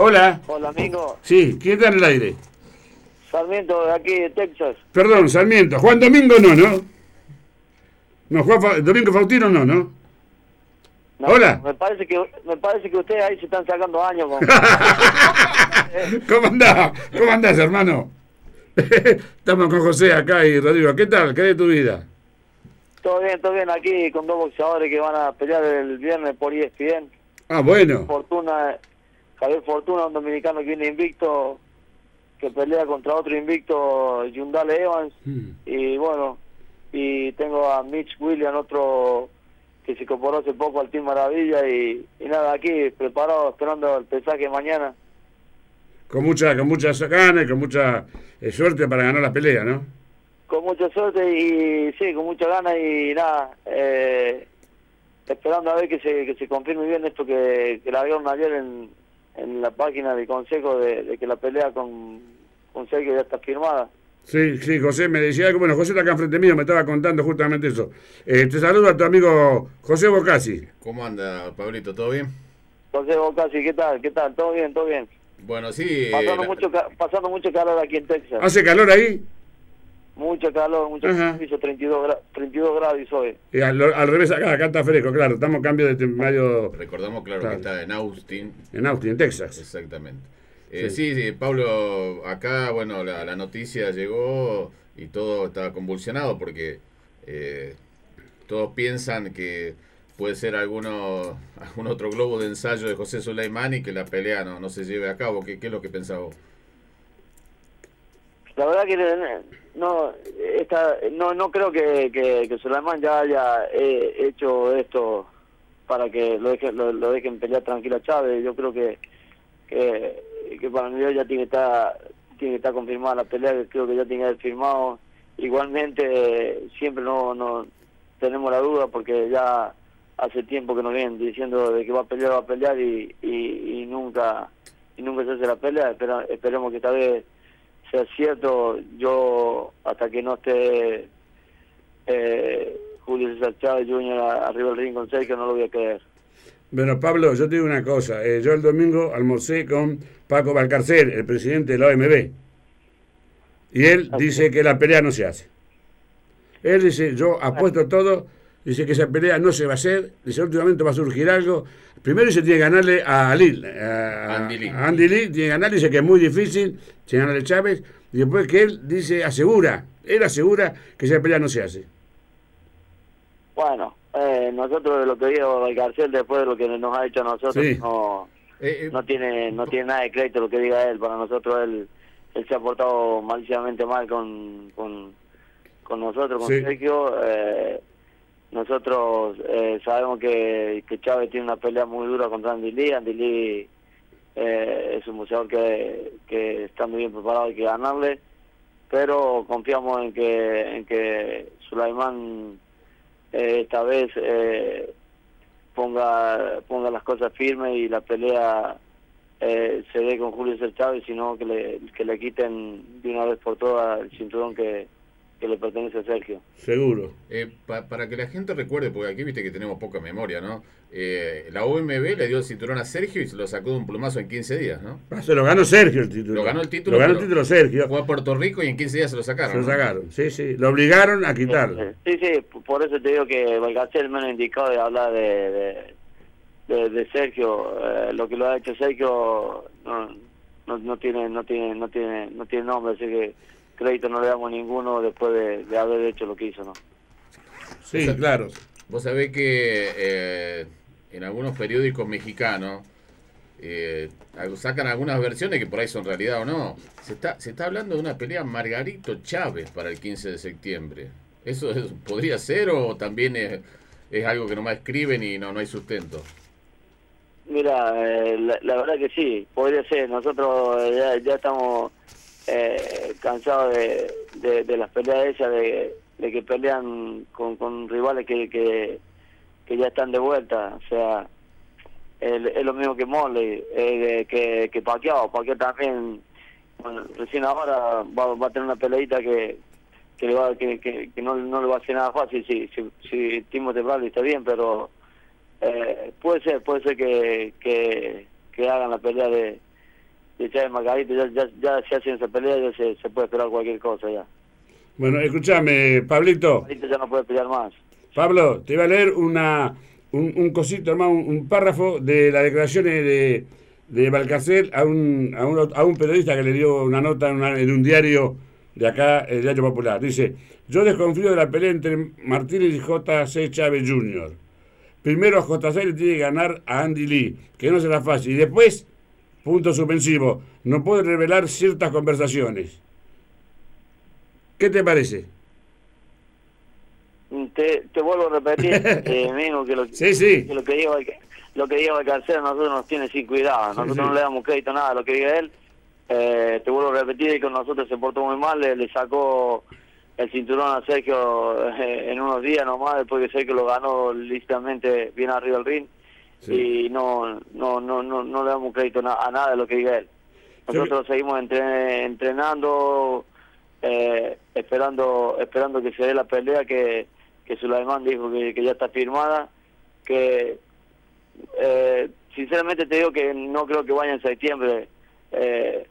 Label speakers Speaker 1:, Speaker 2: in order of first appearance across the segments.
Speaker 1: Hola.
Speaker 2: Hola, amigo.
Speaker 1: Sí, ¿quién está en el aire?
Speaker 2: Sarmiento, de aquí de Texas.
Speaker 1: Perdón, Sarmiento. Juan Domingo no, ¿no? No, Juan Fa- Domingo Faustino no, ¿no?
Speaker 2: No,
Speaker 1: Hola.
Speaker 2: Me parece que me parece que ustedes ahí se están sacando años. con-
Speaker 1: ¿Cómo andás? ¿Cómo andás, hermano? Estamos con José acá y Rodrigo. ¿Qué tal? ¿Qué de tu vida?
Speaker 2: todo bien, todo bien. Aquí con dos boxeadores que van a pelear el viernes por ESPN.
Speaker 1: Ah, bueno.
Speaker 2: Fortuna, Javier Fortuna, un dominicano que viene invicto, que pelea contra otro invicto, Yundale Evans.
Speaker 1: Mm.
Speaker 2: Y bueno, y tengo a Mitch William, otro que se incorporó hace poco al Team Maravilla. Y, y nada, aquí preparado, esperando el pesaje mañana.
Speaker 1: Con mucha, con muchas ganas y con mucha eh, suerte para ganar la pelea, ¿no?
Speaker 2: Con mucha suerte y sí, con mucha ganas y nada, eh, esperando a ver que se, que se confirme bien esto que, que la vieron ayer en, en la página del consejo de, de que la pelea con, con Sergio ya está firmada.
Speaker 1: Sí, sí, José me decía que, bueno, José está acá enfrente mío, me estaba contando justamente eso. Eh, te saludo a tu amigo José Bocasi.
Speaker 3: ¿Cómo anda, Pablito? ¿Todo bien?
Speaker 2: Entonces vos casi, ¿qué tal? ¿Qué tal? ¿Todo bien? ¿Todo bien?
Speaker 3: Bueno, sí.
Speaker 2: Pasando,
Speaker 3: la-
Speaker 2: mucho, pasando mucho calor aquí en Texas.
Speaker 1: ¿Hace calor ahí?
Speaker 2: Mucho calor, mucho calor. Hizo 32, gra- 32 grados y hoy.
Speaker 1: Y al, al revés acá, acá está fresco, claro. Estamos en cambio de mayo
Speaker 3: Recordamos, claro,
Speaker 1: Claro.
Speaker 3: que está en Austin.
Speaker 1: en Austin, en Texas.
Speaker 3: Exactamente. Eh, sí. sí, Pablo, acá, bueno, la, la noticia llegó y todo está convulsionado porque eh, todos piensan que puede ser alguno, algún otro globo de ensayo de José Suleimán y que la pelea no, no se lleve a cabo. ¿Qué, qué es lo que pensaba vos?
Speaker 2: La verdad que no esta, no no creo que, que, que ya haya eh, hecho esto para que lo dejen lo, lo dejen pelear tranquilo a Chávez. Yo creo que que, para mí ya tiene que estar tiene que estar confirmada la pelea. Creo que ya tiene que haber firmado. Igualmente siempre no no tenemos la duda porque ya hace tiempo que nos vienen diciendo de que va a pelear va a pelear y, y, y nunca y nunca se hace la pelea. Espera- esperemos que esta vez sea cierto, yo hasta que no esté eh, Julio César Chávez Jr. arriba del ring con Sergio no lo voy a creer.
Speaker 1: Bueno, Pablo, yo te digo una cosa. eh, yo el domingo almorcé con Paco Valcarcel, el presidente de la OMB. Y él dice que la pelea no se hace. Él dice, yo apuesto todo, dice que esa pelea no se va a hacer, dice, últimamente va a surgir algo. Primero dice, tiene que ganarle a Lil, a
Speaker 3: Andy Lee.
Speaker 1: a Andy Lee, tiene que ganarle, dice que es muy difícil, tiene que ganarle a Chávez, y después que él dice, asegura, él asegura que esa pelea no se hace.
Speaker 2: Bueno, eh, nosotros de lo que dijo Valcarcel después de lo que nos ha hecho a nosotros
Speaker 1: Sí.
Speaker 2: no
Speaker 3: Eh, eh,
Speaker 2: no tiene no tiene nada de crédito lo que diga él. Para nosotros él, él se ha portado maliciosamente mal con, con, con nosotros, con
Speaker 1: Sí.
Speaker 2: Sergio. Eh, nosotros eh, sabemos que, que Chávez tiene una pelea muy dura contra Andy Lee. Andy Lee eh, es un boxeador que, está muy bien preparado, hay que ganarle. Pero confiamos en que, en que Sulaimán eh, esta vez eh, ponga ponga las cosas firmes y la pelea eh, se dé con Julio César Chávez, sino que le, que le quiten de una vez por todas el cinturón que, que le pertenece a Sergio.
Speaker 1: Seguro.
Speaker 3: Eh, pa- para que la gente recuerde, porque aquí viste que tenemos poca memoria, ¿no? Eh, la OMB le dio el cinturón a Sergio y se lo sacó de un plumazo en 15 días, ¿no?
Speaker 1: Ah, Se lo ganó Sergio el título.
Speaker 3: Lo ganó el título,
Speaker 1: Lo ganó el título Sergio.
Speaker 3: Fue a Puerto Rico y en 15 días se lo sacaron.
Speaker 1: Se lo
Speaker 3: ¿no?
Speaker 1: sacaron, sí, sí. Lo obligaron a quitarlo.
Speaker 2: Sí, sí, por eso te digo que menos indicado de hablar de, de, de- de Sergio. Eh, lo que lo ha hecho Sergio no, no, no tiene no tiene no tiene no tiene nombre, así que crédito no le damos ninguno después de, de haber hecho lo que hizo, ¿no?
Speaker 1: Sí,
Speaker 3: O sea,
Speaker 1: claro.
Speaker 3: Vos sabés que eh, en algunos periódicos mexicanos eh, sacan algunas versiones que por ahí son realidad o no. Se está, se está hablando de una pelea Margarito Chávez para el 15 de septiembre. ¿Eso es- podría ser o también es, es algo que nomás escriben y no, no hay sustento?
Speaker 2: Mira, eh, la, la verdad que sí, podría ser. Nosotros eh, ya, ya estamos eh, cansados de, de, de las peleas esas, de, de que pelean con, con rivales que, que, que ya están de vuelta. O sea, es lo mismo que Morley, eh, que, que Pacquiao. Pacquiao también, recién ahora va, va a tener una peleita que que, le va, que, que, que no, no le va a hacer nada fácil si, si, si Timothy Bradley está bien, pero eh, puede ser, puede ser que, que, que hagan la pelea de, Margarito, ya, ya, ya se hacen esa pelea, ya se, se puede esperar cualquier cosa ya.
Speaker 1: Bueno, escúchame, Pablito.
Speaker 2: Ahorita ya no puede pelear más.
Speaker 1: Pablo, te iba a leer una, un, un cosito, hermano, un, un párrafo de las declaraciones de, de Balcarcel a un, a, un, a un periodista que le dio una nota en, una- en un diario de acá, el Diario Popular. Dice, yo desconfío de la pelea entre Martínez y J.C. Chávez Jr. Primero a J.C. le tiene que ganar a Andy Lee, que no será fácil. Y después, punto suspensivo, no puede revelar ciertas conversaciones. ¿Qué te parece?
Speaker 2: Te, te vuelvo a repetir, eh, mismo que lo,
Speaker 1: Sí, sí.
Speaker 2: que lo que diga lo que diga Balcarcel a nosotros nos tiene sin cuidado. Nosotros
Speaker 1: sí.
Speaker 2: no le damos crédito a nada a lo que diga él. Eh, te vuelvo a repetir que con nosotros se portó muy mal, le, le sacó el cinturón a Sergio eh, en unos días nomás, después que Sergio lo ganó lícitamente bien arriba del ring.
Speaker 1: Sí.
Speaker 2: Y no, no, no, no, no le damos crédito a nada de lo que diga él. Nosotros seguimos entre- entrenando, eh, esperando esperando que se dé la pelea que, que Sulaimán dijo que, que ya está firmada, que eh, sinceramente te digo que no creo que vaya en septiembre. Eh,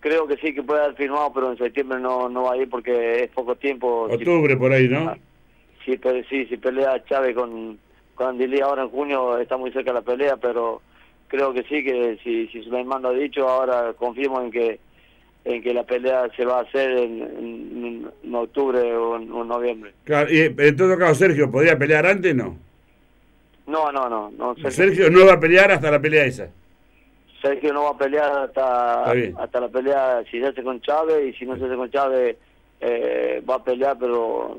Speaker 2: creo que sí que puede haber firmado, pero en septiembre no, no va a ir porque es poco tiempo. Si-
Speaker 1: Octubre por ahí, ¿no?
Speaker 2: si, pe- sí, si pelea Chávez con, Lee ahora en junio está muy cerca la pelea, pero creo que sí, que si, si Sulaimán lo ha dicho, ahora confirmo en que en que la pelea se va a hacer en, en- en octubre o en, o noviembre.
Speaker 1: Claro, y en todo caso, Sergio, ¿podría pelear antes? No.
Speaker 2: No, no, no. no Sergio,
Speaker 1: Sergio no va a pelear hasta la pelea esa.
Speaker 2: Sergio no va a pelear hasta, hasta la pelea si se hace con Chávez y si no se hace con Chávez eh, va a pelear, pero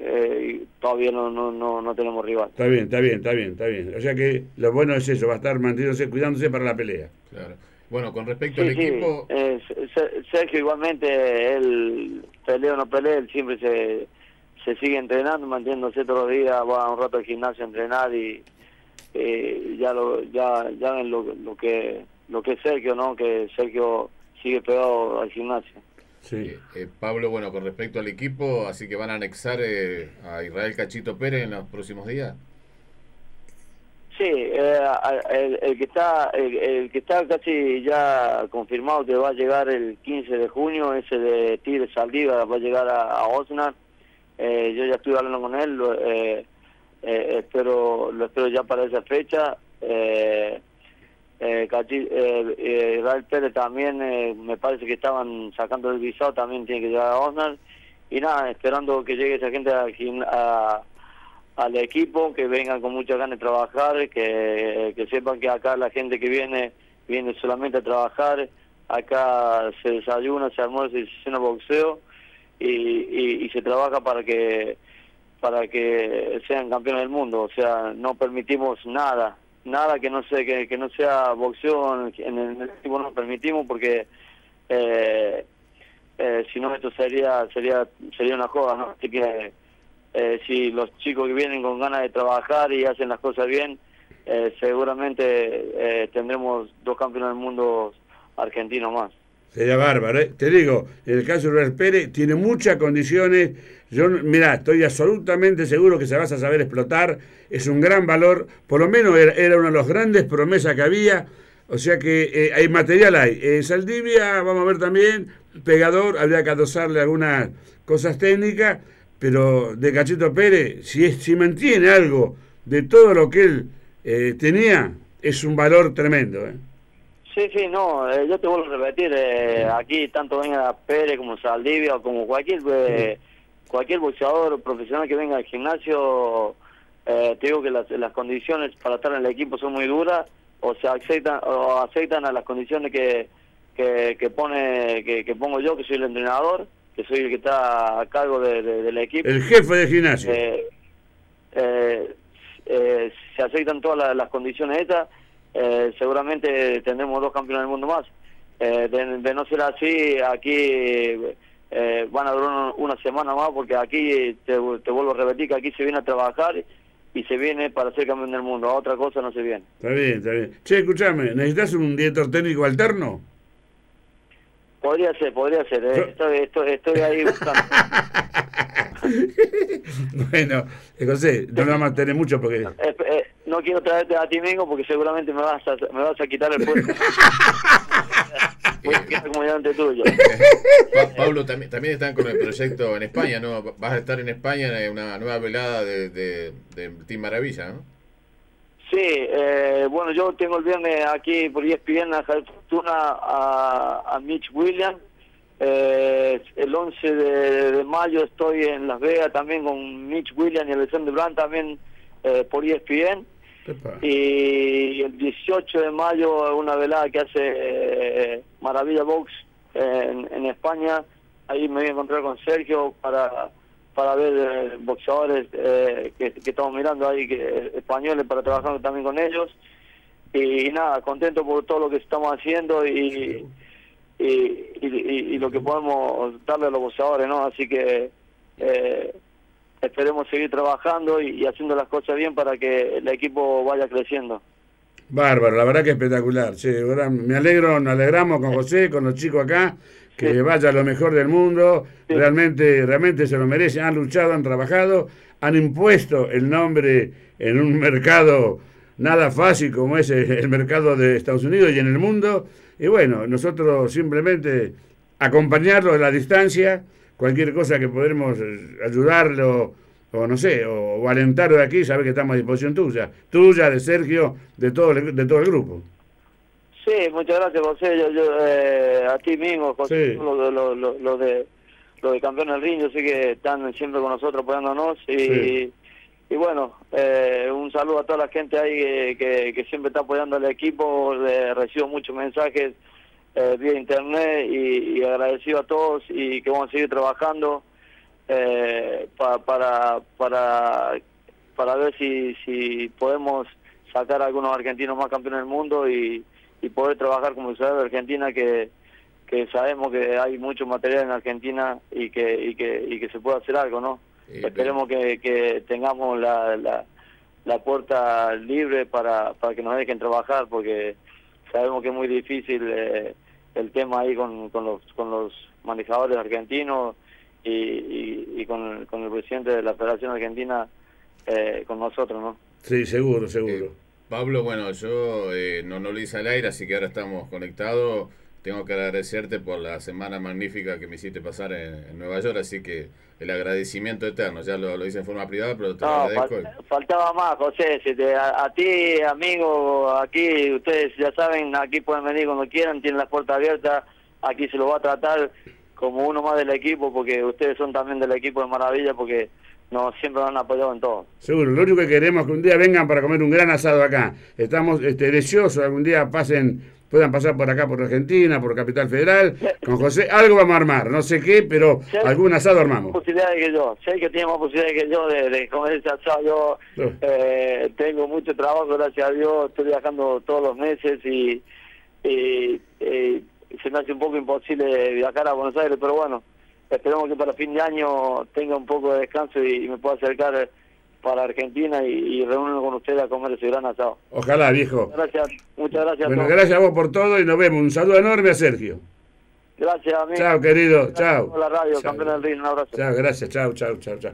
Speaker 2: eh, todavía no, no, no, no tenemos rival.
Speaker 1: Está bien, está bien, está bien, está bien. O sea que lo bueno es eso, va a estar manteniéndose, cuidándose para la pelea.
Speaker 3: Claro. Bueno, con respecto
Speaker 2: Sí,
Speaker 3: al
Speaker 2: sí,
Speaker 3: equipo,
Speaker 2: eh, Se- Sergio igualmente, él pelea o no pelea, él siempre se, se sigue entrenando, manteniéndose todos los días, va un rato al gimnasio a entrenar y eh, ya lo ya ya ven lo, lo que lo que es Sergio, ¿no? Que Sergio sigue pegado al gimnasio.
Speaker 1: Sí.
Speaker 3: eh, eh, Pablo, bueno, con respecto al equipo, así que van a anexar eh, a Israel Cachito Pérez en los próximos días.
Speaker 2: Sí, eh, a- el, el que está el, el que está casi ya confirmado que va a llegar el 15 de junio, ese de Tigre Saldívar, va a llegar a, a Osnar. Eh, yo ya estuve hablando con él, lo, eh, eh, espero lo espero ya para esa fecha. Eh, eh, eh, eh, Israel Pérez también eh, me parece que estaban sacando el visado, también tiene que llegar a Osnar. Y nada, esperando que llegue esa gente gim- a, al equipo, que vengan con muchas ganas de trabajar, que, que sepan que acá la gente que viene, viene solamente a trabajar, acá se desayuna, se almuerza y se cena boxeo. Y, y, y se trabaja para que para que sean campeones del mundo, o sea, no permitimos nada, nada que no sea que, no sea boxeo en, el equipo no permitimos porque eh, eh, si no esto sería sería sería una joda, ¿no? Así que eh, si los chicos que vienen con ganas de trabajar y hacen las cosas bien, eh, seguramente tendremos dos campeones del mundo argentinos más.
Speaker 1: Sería bárbaro, ¿eh? Te digo, en el caso de Israel Pérez, tiene muchas condiciones. Yo, mira, estoy absolutamente seguro que se vas a saber explotar. Es un gran valor. Por lo menos era, una de las grandes promesas que había. O sea que eh, hay material hay. Saldivia, vamos a ver también, pegador, habría que adosarle algunas cosas técnicas. Pero de Cachito Pérez, si, es, si mantiene algo de todo lo que él eh, tenía, es un valor tremendo. ¿eh?
Speaker 2: Sí, sí, no, eh, yo te vuelvo a repetir, eh, aquí tanto venga Pérez como Saldivia o como cualquier eh, cualquier boxeador profesional que venga al gimnasio, eh, te digo que las, las condiciones para estar en el equipo son muy duras, o se aceptan o aceptan a las condiciones que, que, que pone que, que pongo yo, que soy el entrenador, que soy el que está a cargo de- de- del equipo.
Speaker 1: El jefe de gimnasio.
Speaker 2: Eh, se aceptan todas la- las condiciones estas, eh, seguramente tendremos dos campeones del mundo más. Eh, de, de no ser así, aquí eh, van a durar un- una semana más porque aquí, te, te vuelvo a repetir, que aquí se viene a trabajar y se viene para ser campeón del mundo, a otra cosa no se viene.
Speaker 1: Está bien, está bien. Che, escúchame, ¿necesitas un director técnico alterno?
Speaker 2: Podría ser, podría ser, eh, estoy, estoy, estoy ahí buscando.
Speaker 1: bueno, José, no lo vamos a tener mucho porque...
Speaker 2: Eh, eh, no quiero traerte a ti mismo porque seguramente me vas a, me vas a quitar el puesto. delante tuyo.
Speaker 3: Pa- Pablo, también, también están con el proyecto en España, ¿no? Vas a estar en España en una nueva velada de, de, de Team Maravilla, ¿no?
Speaker 2: Sí, eh, bueno, yo tengo el viernes aquí por ESPN a Fortuna a, a Mitch Williams. Eh, el 11 de, de mayo estoy en Las Vegas también con Mitch Williams y Alexander Brand también eh, por ESPN.
Speaker 1: Epa.
Speaker 2: Y el 18 de mayo una velada que hace eh, Maravilla Box en, en España. Ahí me voy a encontrar con Sergio para para ver eh, boxeadores eh, que, que estamos mirando ahí, que españoles, para trabajar también con ellos. Y, nada, contento por todo lo que estamos haciendo y, y, y, y- y lo que podemos darle a los boxeadores, ¿no? Así que eh, esperemos seguir trabajando y, y haciendo las cosas bien para que el equipo vaya creciendo.
Speaker 1: Bárbaro, la verdad que espectacular. Sí, me alegro, nos alegramos con José, con los chicos acá, que
Speaker 2: Sí.
Speaker 1: vaya lo mejor del mundo.
Speaker 2: Sí.
Speaker 1: Realmente, realmente se lo merecen, han luchado, han trabajado, han impuesto el nombre en un mercado nada fácil como es el el mercado de Estados Unidos y en el mundo. Y bueno, nosotros simplemente acompañarlo a la distancia, cualquier cosa que podamos eh, ayudarlo o no sé, o, o alentarlo de aquí, sabe que estamos a disposición tuya, tuya, de Sergio, de todo el, de todo el grupo.
Speaker 2: Sí, muchas gracias, José. Yo, yo, eh, a ti mismo, José,
Speaker 1: Sí.
Speaker 2: lo, lo, lo, lo de lo de campeón del ring, yo sé que están siempre con nosotros apoyándonos y,
Speaker 1: Sí.
Speaker 2: y bueno, eh, un saludo a toda la gente ahí que, que, que siempre está apoyando al equipo, eh, recibo muchos mensajes eh, vía internet y, y agradecido a todos y que vamos a seguir trabajando eh, pa- para para para ver si si podemos sacar a algunos argentinos más campeones del mundo y, y poder trabajar como ciudad de Argentina que que sabemos que hay mucho material en Argentina y que y que y que se puede hacer algo no esperemos que, que tengamos la, la la puerta libre para para que nos dejen trabajar porque sabemos que es muy difícil eh, el tema ahí con, con los con los manejadores argentinos y, y, y con, con el presidente de la Federación Argentina eh, con nosotros, ¿no?
Speaker 1: Sí, seguro, seguro.
Speaker 3: Eh, Pablo, bueno, yo eh, no, no lo hice al aire, así que ahora estamos conectados. Tengo que agradecerte por la semana magnífica que me hiciste pasar en, en Nueva York, así que el agradecimiento eterno. Ya lo, lo hice en forma privada, pero te lo agradezco.
Speaker 2: fal- faltaba más, José. Si te- a, a ti, amigo, aquí, ustedes ya saben, aquí pueden venir cuando quieran, tienen las puertas abiertas. Aquí se lo va a tratar como uno más del equipo, porque ustedes son también del equipo de Maravilla, porque nos siempre nos han apoyado en todo.
Speaker 1: Seguro, lo único que queremos es que un día vengan para comer un gran asado acá. Estamos este, deseosos, algún día pasen, puedan pasar por acá, por Argentina, por Capital Federal, con José. Algo vamos a armar, no sé qué, pero algún asado armamos.
Speaker 2: posibilidades que yo. Sé que tiene más posibilidades que yo de, de comer ese asado. Yo eh, tengo mucho trabajo, gracias a Dios. Estoy viajando todos los meses y, y- y se me hace un poco imposible viajar a Buenos Aires, pero bueno, esperemos que para fin de año tenga un poco de descanso y, y me pueda acercar para Argentina y, y reunirme con ustedes a comer ese gran asado.
Speaker 1: Ojalá, viejo.
Speaker 2: Gracias, muchas gracias
Speaker 1: Bueno,
Speaker 2: a todos.
Speaker 1: gracias a vos por todo y nos vemos. Un saludo enorme a Sergio.
Speaker 2: Gracias, amigo.
Speaker 1: Chao, querido.
Speaker 2: Gracias
Speaker 1: Chao.
Speaker 2: por la radio,
Speaker 1: Chao.
Speaker 2: campeón del ring, un abrazo.
Speaker 1: Chao, gracias. Chao, chao, chao, chao.